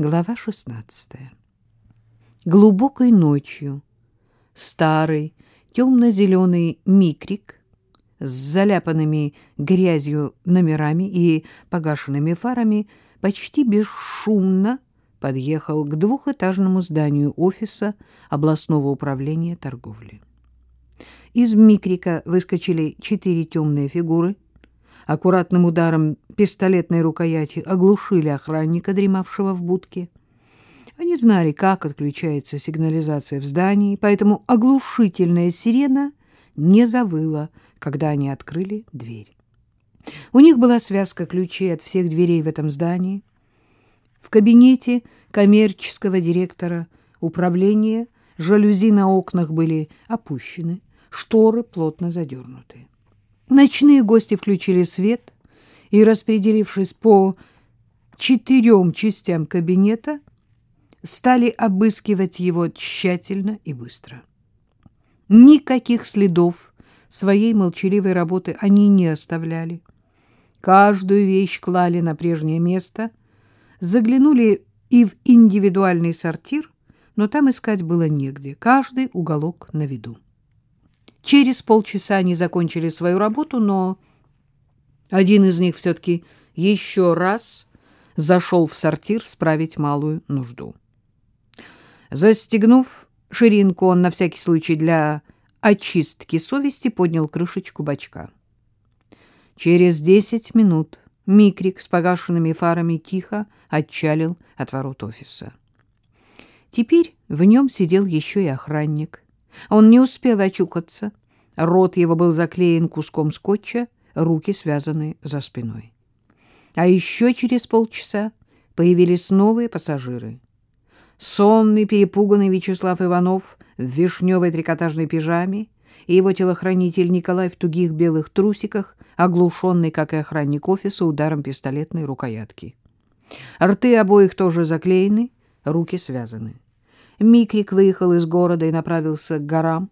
Глава 16. Глубокой ночью старый темно-зеленый микрик с заляпанными грязью номерами и погашенными фарами почти бесшумно подъехал к двухэтажному зданию офиса областного управления торговли. Из микрика выскочили четыре темные фигуры, аккуратным ударом пистолетной рукояти оглушили охранника, дремавшего в будке. Они знали, как отключается сигнализация в здании, поэтому оглушительная сирена не завыла, когда они открыли дверь. У них была связка ключей от всех дверей в этом здании. В кабинете коммерческого директора управления жалюзи на окнах были опущены, шторы плотно задернуты. Ночные гости включили свет и, распределившись по четырем частям кабинета, стали обыскивать его тщательно и быстро. Никаких следов своей молчаливой работы они не оставляли. Каждую вещь клали на прежнее место, заглянули и в индивидуальный сортир, но там искать было негде, каждый уголок на виду. Через полчаса они закончили свою работу, но один из них все-таки еще раз зашел в сортир справить малую нужду. Застегнув ширинку, он на всякий случай для очистки совести поднял крышечку бачка. Через десять минут Микрик с погашенными фарами тихо отчалил от ворот офиса. Теперь в нем сидел еще и охранник. Он не успел очухаться. Рот его был заклеен куском скотча, руки связаны за спиной. А еще через полчаса появились новые пассажиры. Сонный, перепуганный Вячеслав Иванов в вишневой трикотажной пижаме и его телохранитель Николай в тугих белых трусиках, оглушенный, как и охранник офиса, ударом пистолетной рукоятки. Рты обоих тоже заклеены, руки связаны. Микрик выехал из города и направился к горам.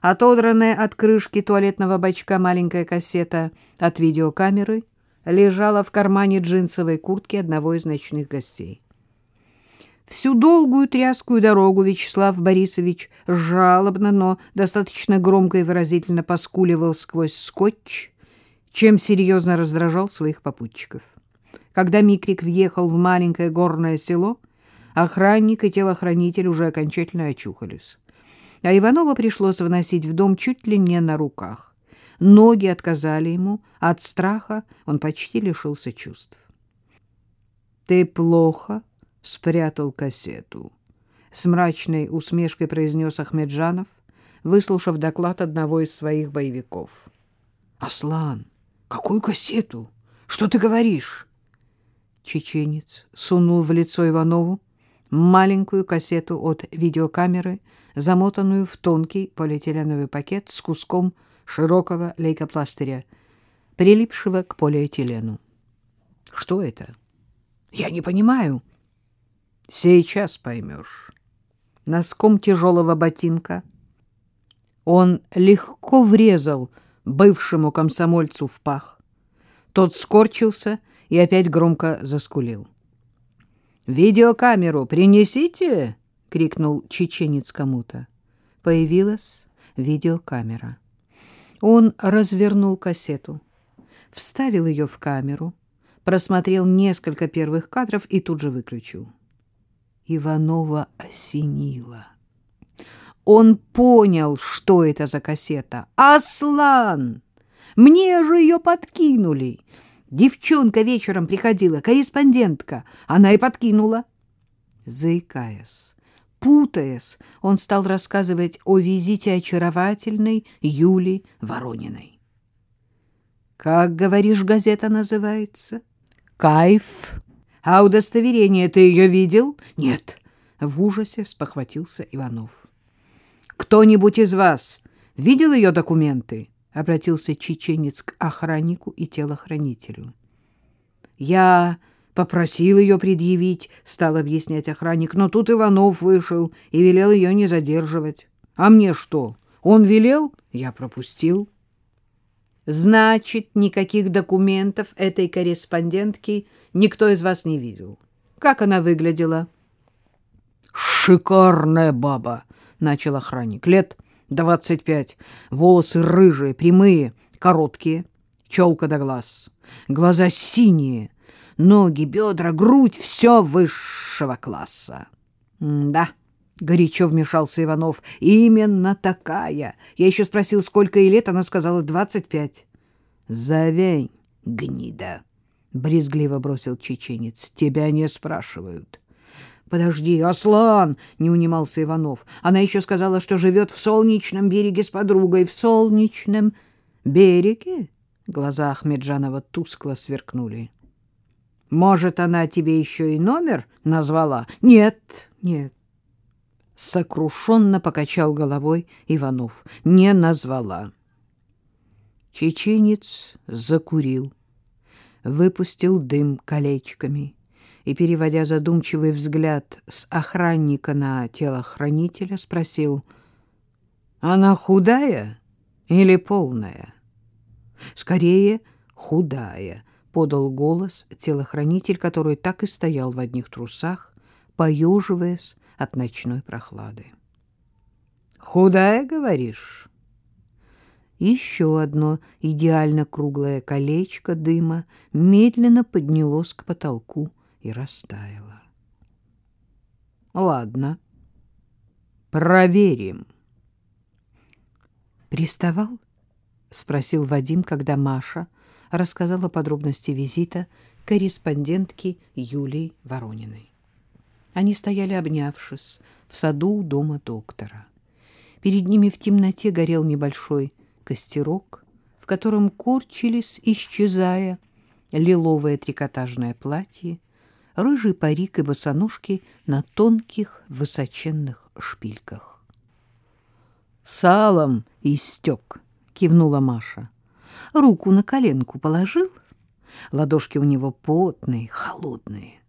Отодранная от крышки туалетного бачка маленькая кассета от видеокамеры лежала в кармане джинсовой куртки одного из ночных гостей. Всю долгую тряскую дорогу Вячеслав Борисович жалобно, но достаточно громко и выразительно поскуливал сквозь скотч, чем серьезно раздражал своих попутчиков. Когда Микрик въехал в маленькое горное село, охранник и телохранитель уже окончательно очухались. А Иванова пришлось выносить в дом чуть ли не на руках. Ноги отказали ему, от страха он почти лишился чувств. — Ты плохо спрятал кассету. С мрачной усмешкой произнес Ахмеджанов, выслушав доклад одного из своих боевиков. — Аслан, какую кассету? Что ты говоришь? Чеченец сунул в лицо Иванову маленькую кассету от видеокамеры, замотанную в тонкий полиэтиленовый пакет с куском широкого лейкопластыря, прилипшего к полиэтилену. — Что это? — Я не понимаю. — Сейчас поймешь. Носком тяжелого ботинка он легко врезал бывшему комсомольцу в пах. Тот скорчился и опять громко заскулил. «Видеокамеру принесите!» — крикнул чеченец кому-то. Появилась видеокамера. Он развернул кассету, вставил ее в камеру, просмотрел несколько первых кадров и тут же выключил. Иванова осенило. Он понял, что это за кассета. «Аслан! Мне же ее подкинули!» Девчонка вечером приходила, корреспондентка. Она и подкинула. Заикаясь, путаясь, он стал рассказывать о визите очаровательной Юли Ворониной. «Как, говоришь, газета называется?» «Кайф». А удостоверение ты ее видел? Нет. В ужасе спохватился Иванов. Кто-нибудь из вас видел ее документы? Обратился чеченец к охраннику и телохранителю. Я попросил ее предъявить, стал объяснять охранник, но тут Иванов вышел и велел ее не задерживать. А мне что? Он велел? Я пропустил. Значит, никаких документов этой корреспондентки никто из вас не видел. Как она выглядела? Шикарная баба, начал охранник. Лет двадцать пять. Волосы рыжие, прямые, короткие, челка до глаз. Глаза синие, ноги, бедра, грудь — все высшего класса. — Да, — горячо вмешался Иванов, — именно такая. Я еще спросил, сколько ей лет, она сказала двадцать пять. — Завянь, гнида, — брезгливо бросил чеченец, — тебя не спрашивают. — Подожди, Аслан, — не унимался Иванов. Она еще сказала, что живет в Солнечном береге с подругой. В Солнечном береге? Глаза Ахмеджанова тускло сверкнули. — Может, она тебе еще и номер назвала? — Нет, нет. Сокрушенно покачал головой Иванов. — Не назвала. Чеченец закурил, выпустил дым колечками и, переводя задумчивый взгляд с охранника на телохранителя, спросил, «Она худая или полная?» «Скорее, худая», — подал голос телохранитель, который так и стоял в одних трусах, поеживаясь от ночной прохлады. «Худая, говоришь?» Еще одно идеально круглое колечко дыма медленно поднялось к потолку и растаяло. «Ладно, проверим». «Приставал?» — спросил Вадим, когда Маша рассказала подробности визита корреспондентки Юлии Ворониной. Они стояли, обнявшись, в саду дома доктора. Перед ними в темноте горел небольшой костерок, в котором корчились, исчезая, лиловое трикотажное платье, рыжий парик и босоножки на тонких высоченных шпильках. «Салом истек», — кивнула Маша. Руку на коленку положил. Ладошки у него потные, холодные.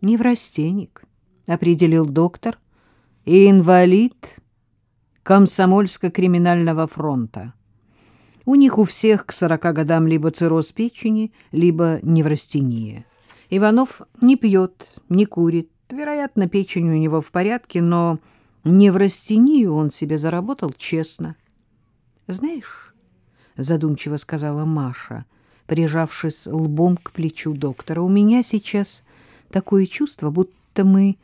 «Неврастенник», — определил доктор, — «и инвалид комсомольско-криминального фронта. У них у всех к сорока годам либо цирроз печени, либо неврастения. Иванов не пьет, не курит. Вероятно, печень у него в порядке, но неврастению он себе заработал честно. «Знаешь», — задумчиво сказала Маша, прижавшись лбом к плечу доктора, «у меня сейчас такое чувство, будто мы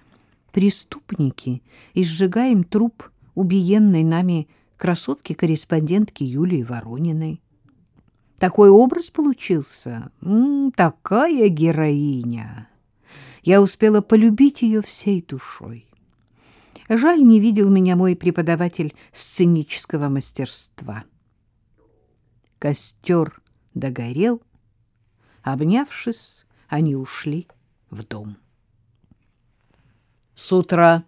преступники и сжигаем труп убиенной нами красотки-корреспондентки Юлии Ворониной. Такой образ получился, М -м, такая героиня. Я успела полюбить ее всей душой. Жаль, не видел меня мой преподаватель сценического мастерства. Костер догорел. Обнявшись, они ушли в дом. С утра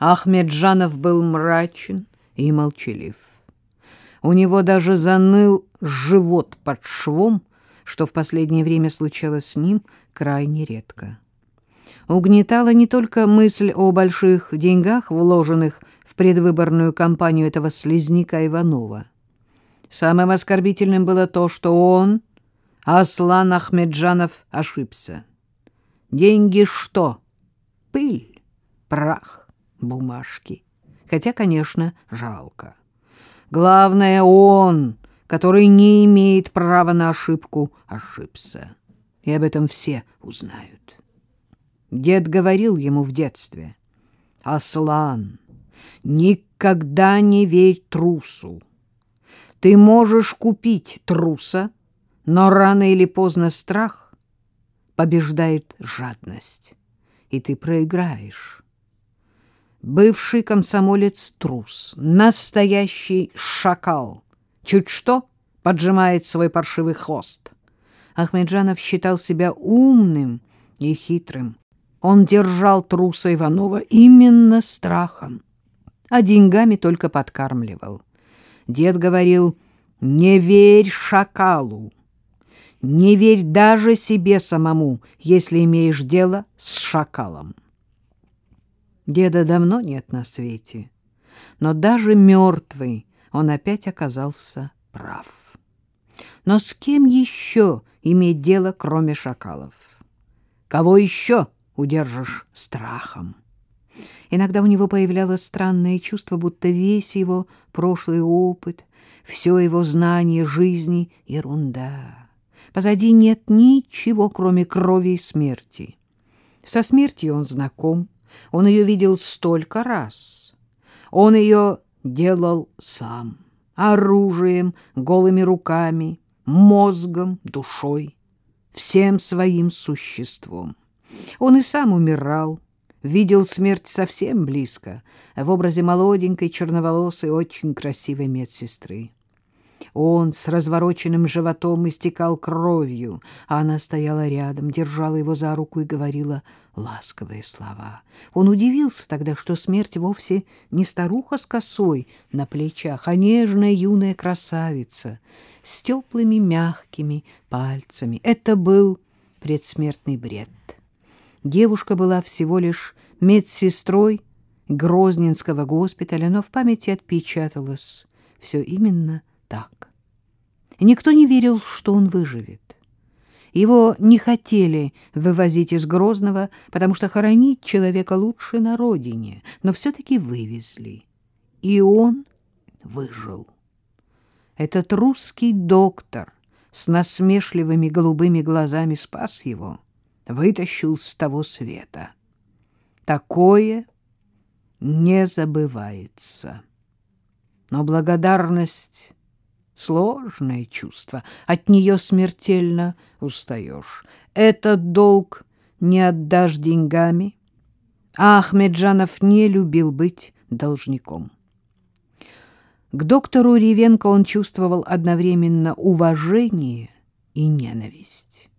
Ахмеджанов был мрачен и молчалив. У него даже заныл живот под швом, что в последнее время случалось с ним крайне редко. Угнетала не только мысль о больших деньгах, вложенных в предвыборную кампанию этого слезняка Иванова. Самым оскорбительным было то, что он, Аслан Ахмеджанов, ошибся. Деньги что? Пыль, прах бумажки. Хотя, конечно, жалко. Главное, он, который не имеет права на ошибку, ошибся. И об этом все узнают. Дед говорил ему в детстве, «Аслан, никогда не верь трусу. Ты можешь купить труса, но рано или поздно страх побеждает жадность, и ты проиграешь» бывший комсомолец трус, настоящий шакал. Чуть что поджимает свой паршивый хвост. Ахмеджанов считал себя умным и хитрым. Он держал труса Иванова именно страхом, а деньгами только подкармливал. Дед говорил, не верь шакалу, не верь даже себе самому, если имеешь дело с шакалом. Деда давно нет на свете, но даже мертвый он опять оказался прав. Но с кем еще иметь дело, кроме шакалов? Кого еще удержишь страхом? Иногда у него появлялось странное чувство, будто весь его прошлый опыт, все его знание жизни — ерунда. Позади нет ничего, кроме крови и смерти. Со смертью он знаком, он ее видел столько раз. Он ее делал сам, оружием, голыми руками, мозгом, душой, всем своим существом. Он и сам умирал, видел смерть совсем близко, в образе молоденькой, черноволосой, очень красивой медсестры. Он с развороченным животом истекал кровью, а она стояла рядом, держала его за руку и говорила ласковые слова. Он удивился тогда, что смерть вовсе не старуха с косой на плечах, а нежная юная красавица с теплыми мягкими пальцами. Это был предсмертный бред. Девушка была всего лишь медсестрой Грозненского госпиталя, но в памяти отпечаталось все именно. Никто не верил, что он выживет. Его не хотели вывозить из Грозного, потому что хоронить человека лучше на родине, но все-таки вывезли. И он выжил. Этот русский доктор с насмешливыми голубыми глазами спас его — вытащил с того света. Такое не забывается. Но благодарность — сложное чувство, от нее смертельно устаешь. Этот долг не отдашь деньгами, Ахмеджанов не любил быть должником. К доктору Ревенко он чувствовал одновременно уважение и ненависть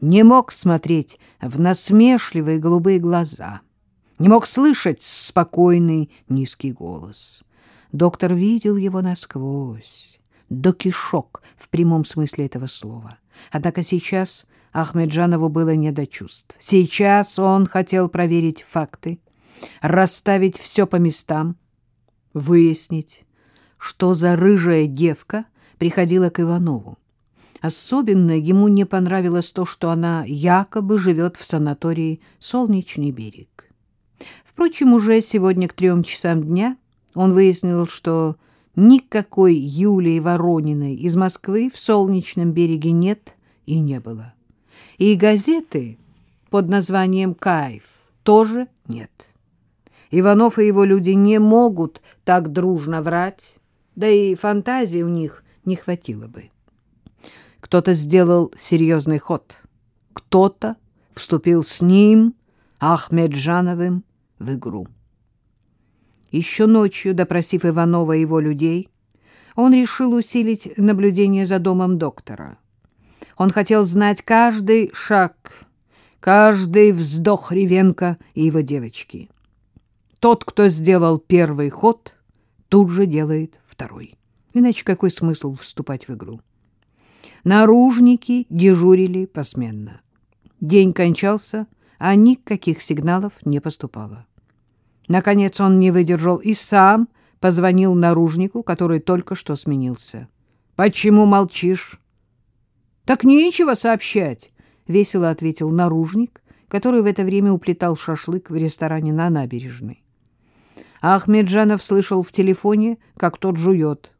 не мог смотреть в насмешливые голубые глаза, не мог слышать спокойный низкий голос. Доктор видел его насквозь, до кишок в прямом смысле этого слова. Однако сейчас Ахмеджанову было не до чувств. Сейчас он хотел проверить факты, расставить все по местам, выяснить, что за рыжая девка приходила к Иванову. Особенно ему не понравилось то, что она якобы живет в санатории «Солнечный берег». Впрочем, уже сегодня к трем часам дня он выяснил, что никакой Юлии Ворониной из Москвы в «Солнечном береге» нет и не было. И газеты под названием «Кайф» тоже нет. Иванов и его люди не могут так дружно врать, да и фантазии у них не хватило бы. Кто-то сделал серьезный ход. Кто-то вступил с ним, Ахмеджановым, в игру. Еще ночью, допросив Иванова и его людей, он решил усилить наблюдение за домом доктора. Он хотел знать каждый шаг, каждый вздох Ревенко и его девочки. Тот, кто сделал первый ход, тут же делает второй. Иначе какой смысл вступать в игру? Наружники дежурили посменно. День кончался, а никаких сигналов не поступало. Наконец он не выдержал и сам позвонил наружнику, который только что сменился. «Почему молчишь?» «Так нечего сообщать», — весело ответил наружник, который в это время уплетал шашлык в ресторане на набережной. Ахмеджанов слышал в телефоне, как тот жует.